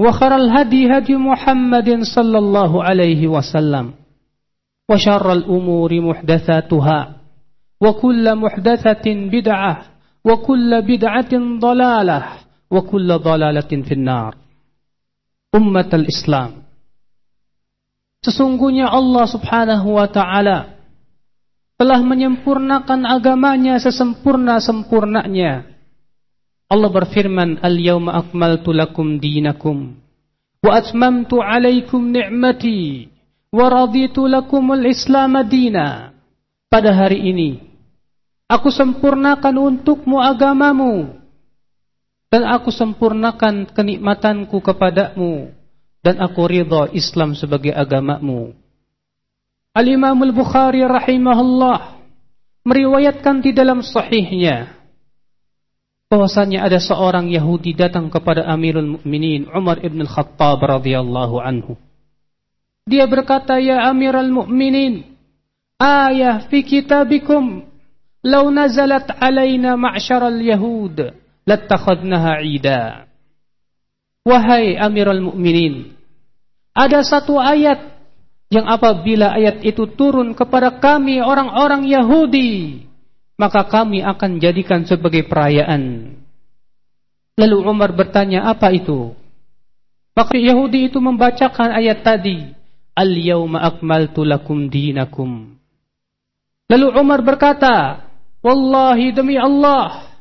وخر الهدي هدي محمد صلى الله عليه وسلم وشر الأمور محدثاتها وكل محدثة بدعة وكل بدعة ضلالة وكل ضلالة في النار أمة الإسلام Sesungguhnya Allah subhanahu wa ta'ala telah menyempurnakan agamanya sesempurna-sempurnanya. Allah berfirman, Al-yawma akmaltu lakum dinakum, wa atmamtu alaikum ni'mati, wa raditu lakum al-islam dina. Pada hari ini, aku sempurnakan untukmu agamamu, dan aku sempurnakan kenikmatanku kepadamu, dan aku ridha Islam sebagai agamamu. Al-Imam Al-Bukhari rahimahullah meriwayatkan di dalam sahihnya bahwasanya ada seorang Yahudi datang kepada Amirul Mukminin Umar ibn Al-Khattab radhiyallahu anhu. Dia berkata, "Ya Amirul Mukminin, ayah fi kitabikum law nazalat alaina ma'syaral yahud lattakhadnaha 'ida." Wahai Amirul Mukminin, ada satu ayat yang apabila ayat itu turun kepada kami orang-orang Yahudi, maka kami akan jadikan sebagai perayaan. Lalu Umar bertanya, apa itu? Maka Yahudi itu membacakan ayat tadi, Al-yawma akmaltu lakum dinakum. Lalu Umar berkata, Wallahi demi Allah,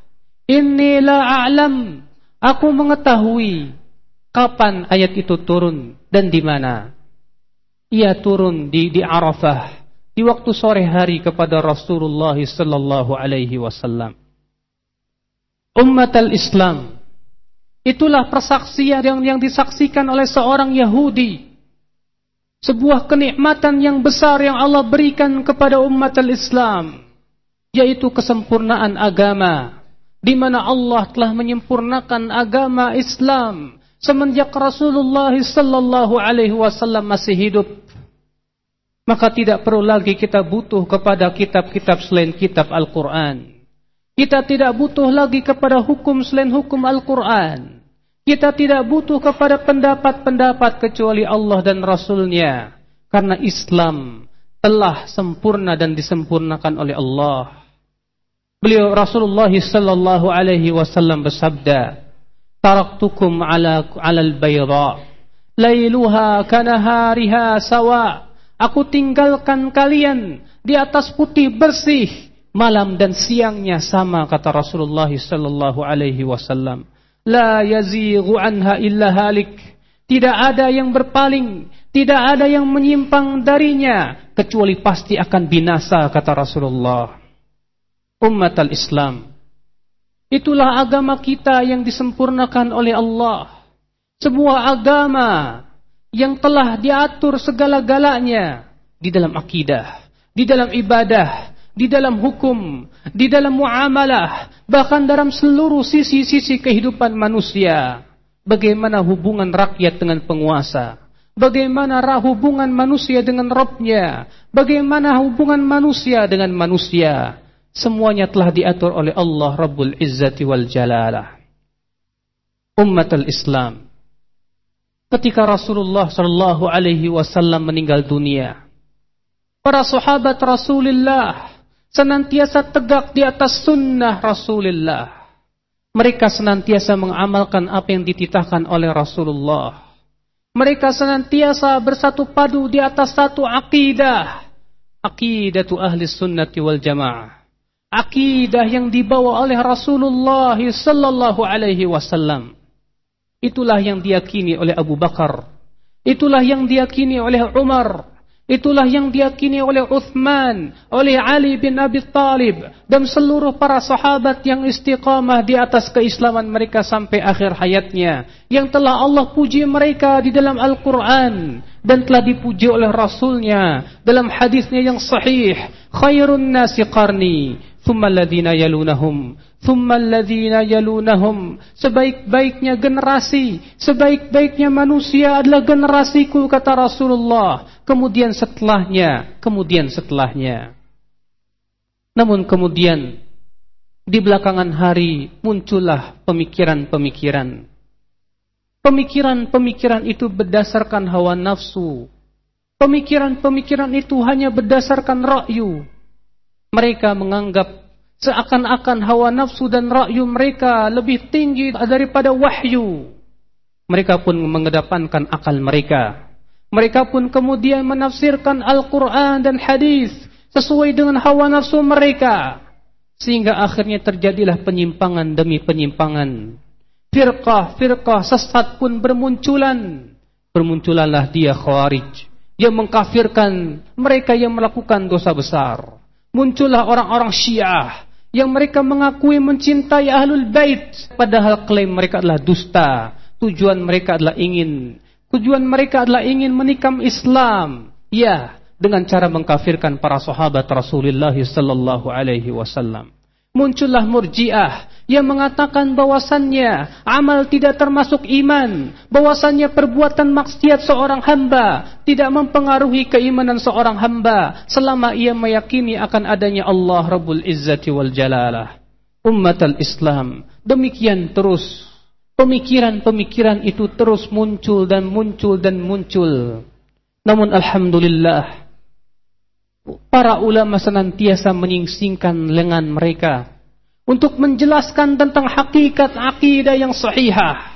inni la a'lam, aku mengetahui kapan ayat itu turun dan di mana ia turun di di Arafah di waktu sore hari kepada Rasulullah sallallahu alaihi wasallam. Umat al-Islam itulah persaksian yang yang disaksikan oleh seorang Yahudi. Sebuah kenikmatan yang besar yang Allah berikan kepada umat al-Islam yaitu kesempurnaan agama. Di mana Allah telah menyempurnakan agama Islam. Semenjak Rasulullah sallallahu alaihi wasallam masih hidup maka tidak perlu lagi kita butuh kepada kitab-kitab selain kitab Al-Quran. Kita tidak butuh lagi kepada hukum selain hukum Al-Quran. Kita tidak butuh kepada pendapat-pendapat kecuali Allah dan Rasulnya. Karena Islam telah sempurna dan disempurnakan oleh Allah. Beliau Rasulullah sallallahu alaihi wasallam bersabda, "Taraktukum ala 'alal bayda, lailuha kanahariha sawa." Aku tinggalkan kalian di atas putih bersih malam dan siangnya sama kata Rasulullah sallallahu alaihi wasallam. La yazighu anha illa halik. Tidak ada yang berpaling, tidak ada yang menyimpang darinya kecuali pasti akan binasa kata Rasulullah. Umat al-Islam. Itulah agama kita yang disempurnakan oleh Allah. Sebuah agama yang telah diatur segala-galanya di dalam akidah, di dalam ibadah, di dalam hukum, di dalam muamalah, bahkan dalam seluruh sisi-sisi kehidupan manusia. Bagaimana hubungan rakyat dengan penguasa? bagaimana hubungan manusia dengan Robnya, bagaimana hubungan manusia dengan manusia. Semuanya telah diatur oleh Allah Rabbul Izzati wal Jalalah. Umat Islam. Ketika Rasulullah Shallallahu Alaihi Wasallam meninggal dunia, para sahabat Rasulullah senantiasa tegak di atas sunnah Rasulullah. Mereka senantiasa mengamalkan apa yang dititahkan oleh Rasulullah. Mereka senantiasa bersatu padu di atas satu akidah. Akidatu ahli sunnati wal jamaah. Akidah yang dibawa oleh Rasulullah sallallahu alaihi wasallam. Itulah yang diyakini oleh Abu Bakar. Itulah yang diyakini oleh Umar. Itulah yang diyakini oleh Uthman, oleh Ali bin Abi Talib, dan seluruh para sahabat yang istiqamah di atas keislaman mereka sampai akhir hayatnya. Yang telah Allah puji mereka di dalam Al-Quran, dan telah dipuji oleh Rasulnya dalam hadisnya yang sahih. Khairun nasi qarni, thumma alladhina yalunahum yalunahum. Sebaik-baiknya generasi sebaik-baiknya manusia adalah generasiku kata Rasulullah. Kemudian setelahnya kemudian setelahnya. Namun kemudian di belakangan hari muncullah pemikiran-pemikiran. Pemikiran-pemikiran itu berdasarkan hawa nafsu. Pemikiran-pemikiran itu hanya berdasarkan rakyu mereka menganggap seakan-akan hawa nafsu dan rakyu mereka lebih tinggi daripada wahyu. Mereka pun mengedepankan akal mereka. Mereka pun kemudian menafsirkan Al-Quran dan hadis sesuai dengan hawa nafsu mereka. Sehingga akhirnya terjadilah penyimpangan demi penyimpangan. Firqah-firqah sesat pun bermunculan. Bermunculanlah dia khawarij. Yang mengkafirkan mereka yang melakukan dosa besar muncullah orang-orang Syiah yang mereka mengakui mencintai Ahlul Bait padahal klaim mereka adalah dusta. Tujuan mereka adalah ingin tujuan mereka adalah ingin menikam Islam. Ya, dengan cara mengkafirkan para sahabat Rasulullah sallallahu alaihi wasallam. Muncullah Murji'ah yang mengatakan bahwasannya amal tidak termasuk iman, bahwasannya perbuatan maksiat seorang hamba tidak mempengaruhi keimanan seorang hamba selama ia meyakini akan adanya Allah Rabbul Izzati wal Jalalah. Umat al-Islam, demikian terus pemikiran-pemikiran itu terus muncul dan muncul dan muncul. Namun alhamdulillah para ulama senantiasa menyingsingkan lengan mereka untuk menjelaskan tentang hakikat akidah yang sahihah.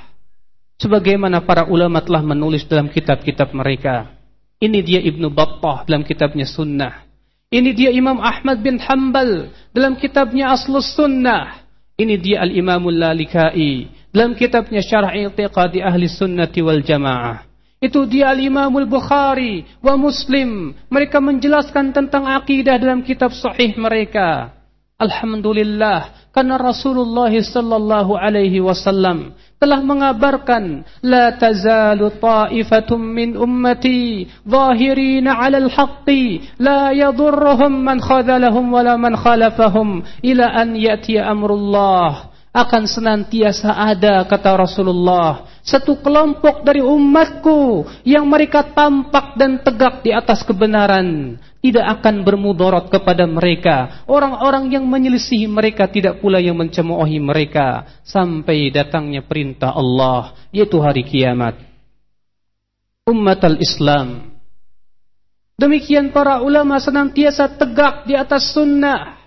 Sebagaimana para ulama telah menulis dalam kitab-kitab mereka. Ini dia Ibnu Battah dalam kitabnya Sunnah. Ini dia Imam Ahmad bin Hanbal dalam kitabnya Aslus Sunnah. Ini dia Al-Imamul Lalikai dalam kitabnya Syarah I'tiqadi Ahli Sunnati wal Jamaah. Itu dia Al-Imamul Bukhari wa Muslim. Mereka menjelaskan tentang akidah dalam kitab sahih mereka. Alhamdulillah karena Rasulullah sallallahu alaihi wasallam telah mengabarkan la tazalu ta'ifatum min ummati zahirina 'alal haqqi la yadurruhum man khadhalahum wala man khalafahum ila an ya'ti amrullah. Akan senantiasa ada kata Rasulullah satu kelompok dari umatku yang mereka tampak dan tegak di atas kebenaran tidak akan bermudarat kepada mereka. Orang-orang yang menyelisihi mereka tidak pula yang mencemoohi mereka. Sampai datangnya perintah Allah yaitu hari kiamat. Umat al-Islam. Demikian para ulama senantiasa tegak di atas sunnah.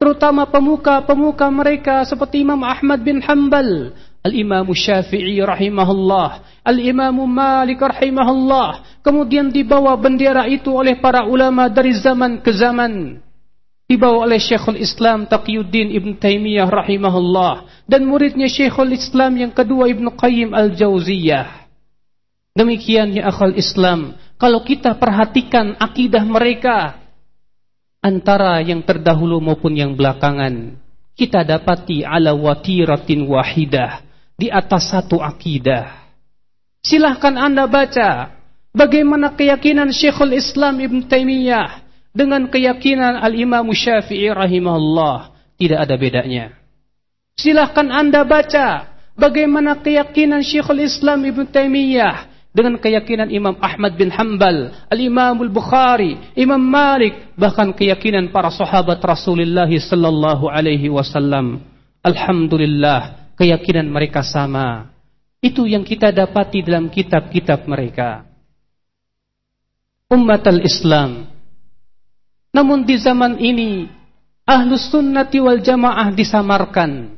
Terutama pemuka-pemuka mereka seperti Imam Ahmad bin Hanbal, Al-Imam Syafi'i rahimahullah, Al-Imam Malik rahimahullah. Kemudian dibawa bendera itu oleh para ulama dari zaman ke zaman. Dibawa oleh Syekhul Islam Taqiyuddin Ibn Taymiyah rahimahullah dan muridnya Syekhul Islam yang kedua Ibn Qayyim Al-Jauziyah. Demikian ya akhul Islam, kalau kita perhatikan akidah mereka, antara yang terdahulu maupun yang belakangan kita dapati ala watiratin wahidah di atas satu akidah. Silahkan anda baca bagaimana keyakinan Syekhul Islam Ibn Taimiyah dengan keyakinan Al-Imam Syafi'i rahimahullah. Tidak ada bedanya. Silahkan anda baca bagaimana keyakinan Syekhul Islam Ibn Taimiyah dengan keyakinan Imam Ahmad bin Hanbal, Al-Imam Al-Bukhari, Imam Malik, bahkan keyakinan para sahabat Rasulullah sallallahu alaihi wasallam. Alhamdulillah, keyakinan mereka sama. Itu yang kita dapati dalam kitab-kitab mereka. Umat al-Islam. Namun di zaman ini, Ahlus Sunnati wal Jamaah disamarkan.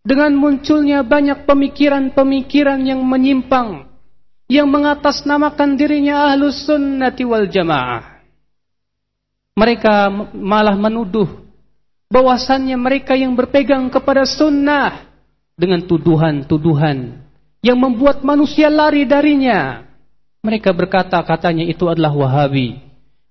Dengan munculnya banyak pemikiran-pemikiran yang menyimpang. Yang mengatasnamakan dirinya Ahlus Sunnati wal Jamaah. Mereka malah menuduh bahwasannya mereka yang berpegang kepada sunnah dengan tuduhan-tuduhan yang membuat manusia lari darinya. Mereka berkata katanya itu adalah Wahabi.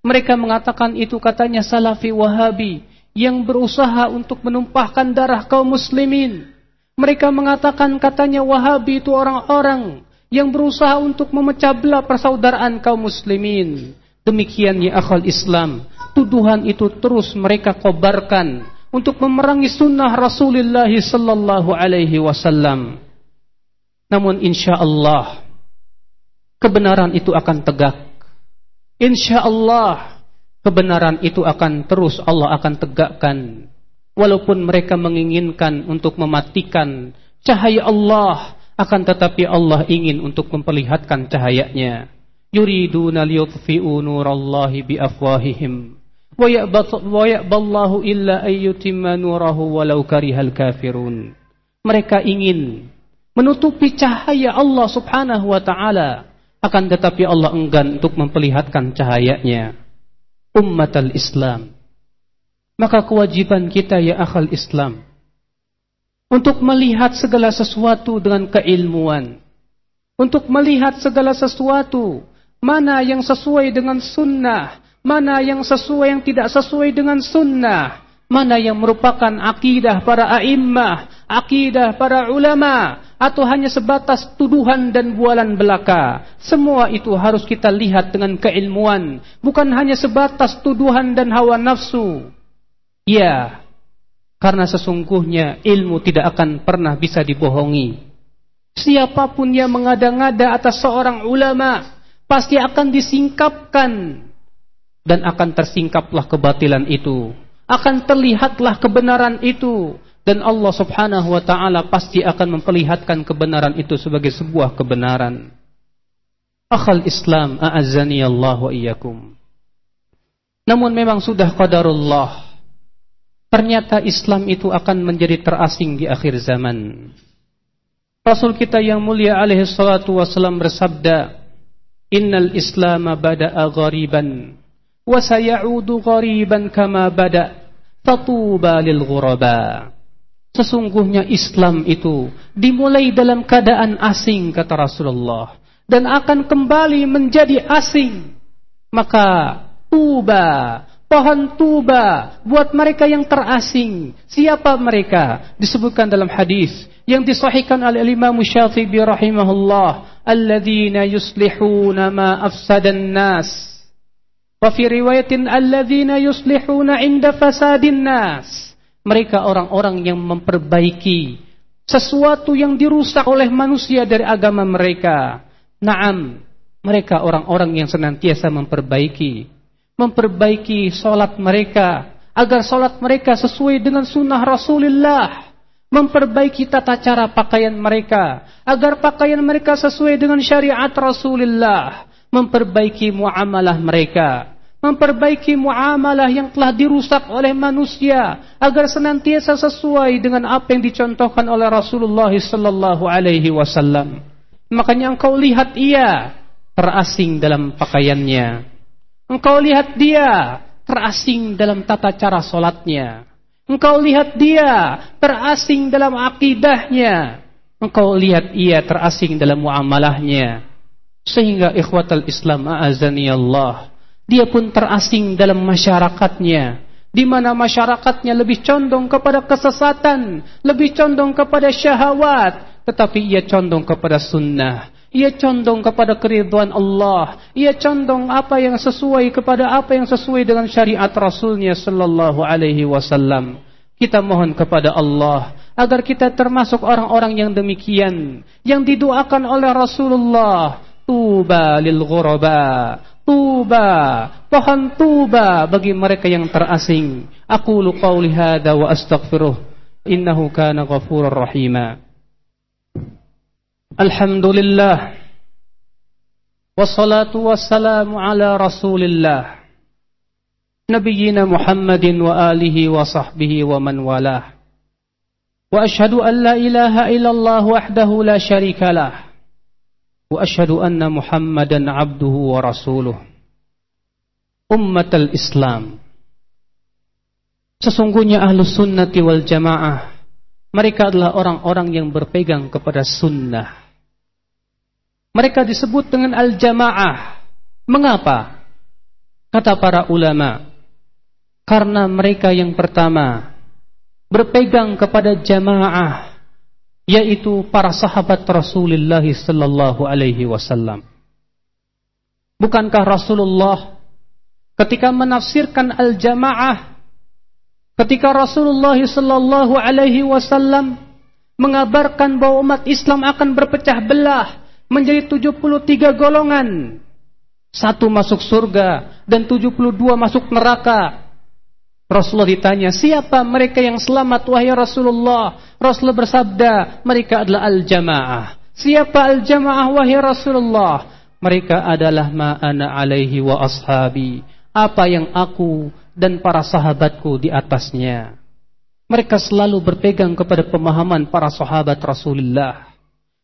Mereka mengatakan itu katanya Salafi Wahabi yang berusaha untuk menumpahkan darah kaum muslimin. Mereka mengatakan katanya Wahabi itu orang-orang yang berusaha untuk memecah belah persaudaraan kaum muslimin. Demikian ya akal Islam, tuduhan itu terus mereka kobarkan untuk memerangi sunnah Rasulullah sallallahu alaihi wasallam. Namun insya Allah kebenaran itu akan tegak. Insya Allah kebenaran itu akan terus Allah akan tegakkan. Walaupun mereka menginginkan untuk mematikan cahaya Allah, akan tetapi Allah ingin untuk memperlihatkan cahayanya. Yuriduna liyutfi'u nurallahi biafwahihim Mereka ingin menutupi cahaya Allah Subhanahu wa taala, akan tetapi Allah enggan untuk memperlihatkan cahayanya. Ummat al-Islam. Maka kewajiban kita ya akal Islam untuk melihat segala sesuatu dengan keilmuan. Untuk melihat segala sesuatu mana yang sesuai dengan sunnah mana yang sesuai yang tidak sesuai dengan sunnah, mana yang merupakan akidah para a'immah, akidah para ulama, atau hanya sebatas tuduhan dan bualan belaka. Semua itu harus kita lihat dengan keilmuan, bukan hanya sebatas tuduhan dan hawa nafsu. Ya, karena sesungguhnya ilmu tidak akan pernah bisa dibohongi. Siapa pun yang mengada-ngada atas seorang ulama, pasti akan disingkapkan dan akan tersingkaplah kebatilan itu. Akan terlihatlah kebenaran itu. Dan Allah Subhanahu wa taala pasti akan memperlihatkan kebenaran itu sebagai sebuah kebenaran. Akhal Islam a'azzani Allah wa iyyakum. Namun memang sudah qadarullah. Ternyata Islam itu akan menjadi terasing di akhir zaman. Rasul kita yang mulia alaihi salatu wasallam bersabda Innal Islam bada'a ghariban وسيعود غريبا كما بدا فطوبى للغرباء Sesungguhnya Islam itu dimulai dalam keadaan asing kata Rasulullah dan akan kembali menjadi asing. Maka tuba, pohon tuba buat mereka yang terasing. Siapa mereka? Disebutkan dalam hadis yang disahihkan oleh Imam Syafi'i rahimahullah, alladzina yuslihuna ma afsadan nas Wa fi riwayatin alladzina yuslihuna inda fasadin. Mereka orang-orang yang memperbaiki sesuatu yang dirusak oleh manusia dari agama mereka. Naam, mereka orang-orang yang senantiasa memperbaiki memperbaiki solat mereka agar solat mereka sesuai dengan sunnah Rasulullah memperbaiki tata cara pakaian mereka agar pakaian mereka sesuai dengan syariat Rasulullah memperbaiki muamalah mereka, memperbaiki muamalah yang telah dirusak oleh manusia agar senantiasa sesuai dengan apa yang dicontohkan oleh Rasulullah sallallahu alaihi wasallam. Makanya engkau lihat ia terasing dalam pakaiannya. Engkau lihat dia terasing dalam tata cara solatnya. Engkau lihat dia terasing dalam akidahnya. Engkau lihat ia terasing dalam muamalahnya. Sehingga ikhwatal Islam a'azani Allah. Dia pun terasing dalam masyarakatnya. Di mana masyarakatnya lebih condong kepada kesesatan. Lebih condong kepada syahwat. Tetapi ia condong kepada sunnah. Ia condong kepada keriduan Allah. Ia condong apa yang sesuai kepada apa yang sesuai dengan syariat Rasulnya Sallallahu Alaihi Wasallam. Kita mohon kepada Allah agar kita termasuk orang-orang yang demikian, yang didoakan oleh Rasulullah tuba lil ghuraba Tuba, pohon tuba bagi mereka yang terasing. Aku qawli hadza wa astaghfiruh innahu kana ghafurur rahima. Alhamdulillah. Wassalatu wassalamu ala Rasulillah. Nabiyyina Muhammadin wa alihi wa sahbihi wa man walah. Wa ان لا اله الا الله وحده لا وأشهد أن محمدا عبده ورسوله أمة الإسلام Sesungguhnya ahlu sunnati wal jamaah Mereka adalah orang-orang yang berpegang kepada sunnah Mereka disebut dengan al-jamaah Mengapa? Kata para ulama karena mereka yang pertama berpegang kepada jamaah yaitu para sahabat Rasulullah sallallahu alaihi wasallam. Bukankah Rasulullah ketika menafsirkan al-jamaah ketika Rasulullah sallallahu alaihi wasallam mengabarkan bahwa umat Islam akan berpecah belah menjadi 73 golongan. Satu masuk surga dan 72 masuk neraka. Rasulullah ditanya, siapa mereka yang selamat wahai Rasulullah? Rasulullah bersabda, mereka adalah al-jamaah. Siapa al-jamaah wahai Rasulullah? Mereka adalah ma'ana alaihi wa ashabi. Apa yang aku dan para sahabatku di atasnya. Mereka selalu berpegang kepada pemahaman para sahabat Rasulullah.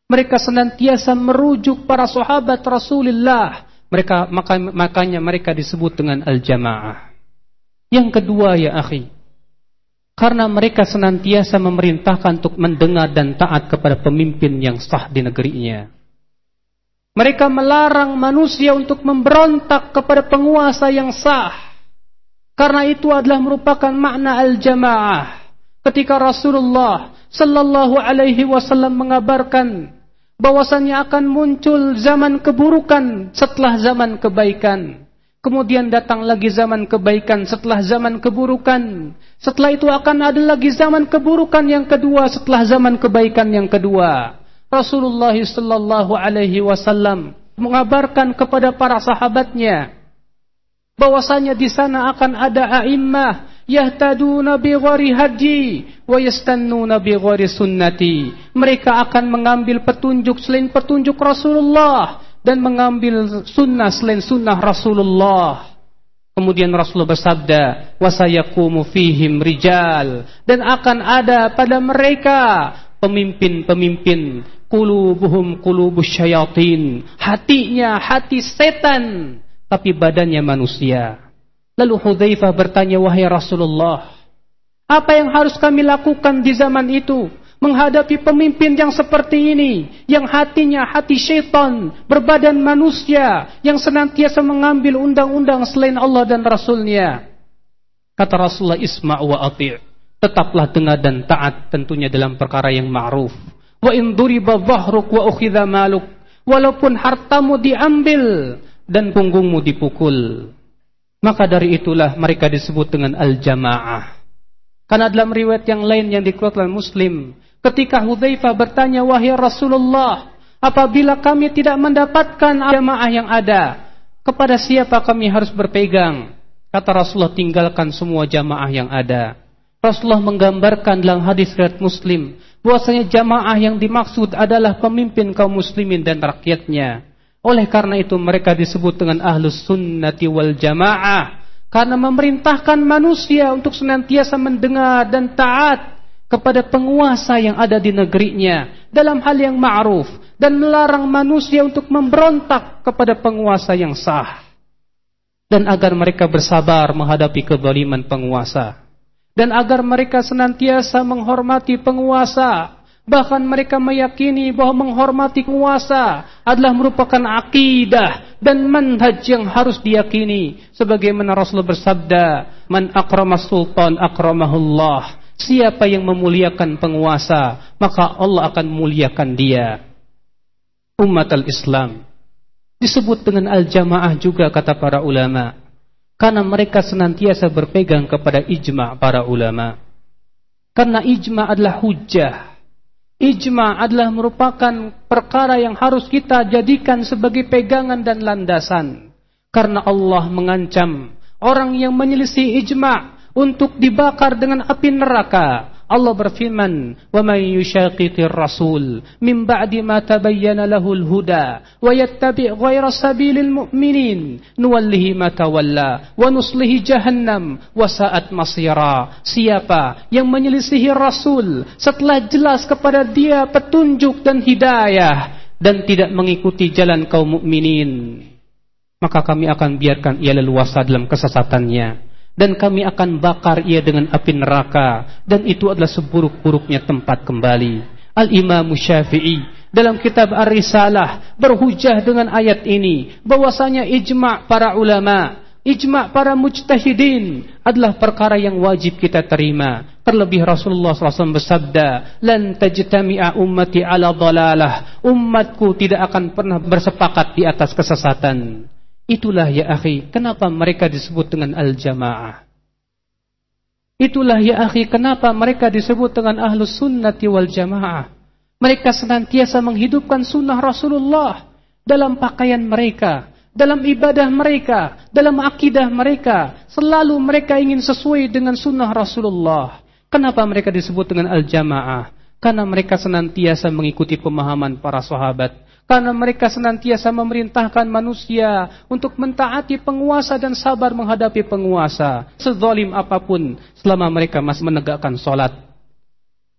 Mereka senantiasa merujuk para sahabat Rasulullah. Mereka makanya mereka disebut dengan al-jamaah. Yang kedua ya akhi, karena mereka senantiasa memerintahkan untuk mendengar dan taat kepada pemimpin yang sah di negerinya. Mereka melarang manusia untuk memberontak kepada penguasa yang sah. Karena itu adalah merupakan makna al-jamaah. Ketika Rasulullah sallallahu alaihi wasallam mengabarkan bahwasannya akan muncul zaman keburukan setelah zaman kebaikan. Kemudian datang lagi zaman kebaikan setelah zaman keburukan. Setelah itu akan ada lagi zaman keburukan yang kedua setelah zaman kebaikan yang kedua. Rasulullah sallallahu alaihi wasallam mengabarkan kepada para sahabatnya bahwasanya di sana akan ada a'immah yahtaduna bi ghairi wa yastannuna bi ghairi sunnati. Mereka akan mengambil petunjuk selain petunjuk Rasulullah dan mengambil sunnah selain sunnah Rasulullah. Kemudian Rasulullah bersabda, "Wasayakumu fihim rijal" dan akan ada pada mereka pemimpin-pemimpin qulubuhum qulubus syayatin, hatinya hati setan, tapi badannya manusia. Lalu Hudzaifah bertanya, "Wahai Rasulullah, apa yang harus kami lakukan di zaman itu?" Menghadapi pemimpin yang seperti ini, yang hatinya hati syaitan, berbadan manusia, yang senantiasa mengambil undang-undang selain Allah dan Rasulnya. Kata Rasulullah Isma' wa ati' tetaplah dengar dan taat tentunya dalam perkara yang ma'ruf. Wa in duriba wa ukhidha maluk, walaupun hartamu diambil dan punggungmu dipukul. Maka dari itulah mereka disebut dengan al-jamaah. Karena dalam riwayat yang lain yang dikeluarkan Muslim, Ketika Hudzaifah bertanya, "Wahai Rasulullah, apabila kami tidak mendapatkan jamaah yang ada, kepada siapa kami harus berpegang?" Kata Rasulullah, "Tinggalkan semua jamaah yang ada." Rasulullah menggambarkan dalam hadis riwayat Muslim bahwasanya jamaah yang dimaksud adalah pemimpin kaum muslimin dan rakyatnya. Oleh karena itu mereka disebut dengan ahlus sunnati wal jamaah karena memerintahkan manusia untuk senantiasa mendengar dan taat kepada penguasa yang ada di negerinya dalam hal yang ma'ruf dan melarang manusia untuk memberontak kepada penguasa yang sah. Dan agar mereka bersabar menghadapi kezaliman penguasa. Dan agar mereka senantiasa menghormati penguasa. Bahkan mereka meyakini bahwa menghormati penguasa adalah merupakan akidah dan manhaj yang harus diyakini. Sebagaimana Rasulullah bersabda man akramas sultan akramahullah Siapa yang memuliakan penguasa, maka Allah akan memuliakan dia. Umat al-Islam disebut dengan al-jamaah juga kata para ulama. Karena mereka senantiasa berpegang kepada ijma' para ulama. Karena ijma' adalah hujah. Ijma adalah merupakan perkara yang harus kita jadikan sebagai pegangan dan landasan. Karena Allah mengancam orang yang menyelisih ijma untuk dibakar dengan api neraka. Allah berfirman, "Wa may yushaqiqir rasul min ba'di ma tabayyana lahul huda wa yattabi' ghayra sabilil mu'minin nuwallihi ma tawalla wa nuslihi jahannam wa sa'at masira." Siapa yang menyelisihi rasul setelah jelas kepada dia petunjuk dan hidayah dan tidak mengikuti jalan kaum mukminin, maka kami akan biarkan ia leluasa dalam kesesatannya dan kami akan bakar ia dengan api neraka dan itu adalah seburuk-buruknya tempat kembali. Al-Imam Syafi'i dalam kitab Ar-Risalah berhujah dengan ayat ini bahwasanya ijma' para ulama, ijma' para mujtahidin adalah perkara yang wajib kita terima. Terlebih Rasulullah SAW bersabda, "Lan tajtami'a ummati ala dhalalah." Umatku tidak akan pernah bersepakat di atas kesesatan. Itulah ya akhi, kenapa mereka disebut dengan al-jamaah. Itulah ya akhi, kenapa mereka disebut dengan ahlus sunnati wal jamaah. Mereka senantiasa menghidupkan sunnah Rasulullah dalam pakaian mereka, dalam ibadah mereka, dalam akidah mereka. Selalu mereka ingin sesuai dengan sunnah Rasulullah. Kenapa mereka disebut dengan al-jamaah? Karena mereka senantiasa mengikuti pemahaman para sahabat karena mereka senantiasa memerintahkan manusia untuk mentaati penguasa dan sabar menghadapi penguasa. Sezalim apa pun selama mereka masih menegakkan solat.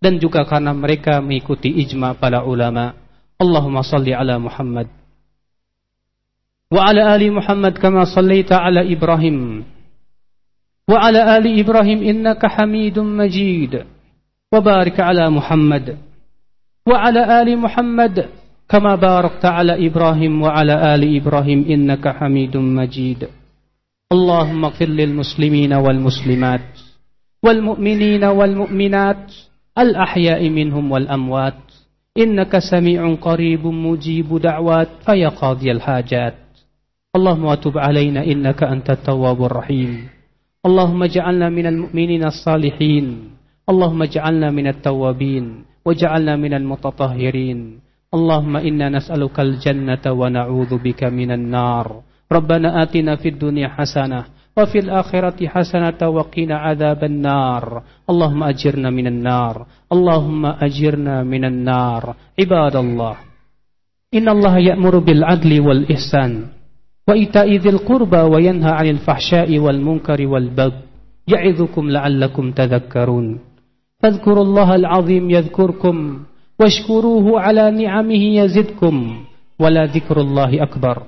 Dan juga karena mereka mengikuti ijma para ulama. Allahumma salli ala Muhammad. Wa ala ali Muhammad kama sallaita ala Ibrahim. Wa ala ali Ibrahim innaka hamidun majid. Wa barik ala Muhammad. Wa ala ali Muhammad. كما باركت على إبراهيم وعلى آل إبراهيم إنك حميد مجيد. اللهم اغفر للمسلمين والمسلمات والمؤمنين والمؤمنات الأحياء منهم والأموات. إنك سميع قريب مجيب دعوات فيا قاضي الحاجات. اللهم وتب علينا إنك أنت التواب الرحيم. اللهم اجعلنا من المؤمنين الصالحين. اللهم اجعلنا من التوابين. واجعلنا من المتطهرين. اللهم إنا نسألك الجنة ونعوذ بك من النار. ربنا آتنا في الدنيا حسنة وفي الآخرة حسنة وقنا عذاب النار. اللهم أجرنا من النار. اللهم أجرنا من النار. عباد الله إن الله يأمر بالعدل والإحسان وإيتاء ذي القربى وينهى عن الفحشاء والمنكر والبغي يعظكم لعلكم تذكرون. فاذكروا الله العظيم يذكركم. واشكروه على نعمه يزدكم ولا ذكر الله أكبر.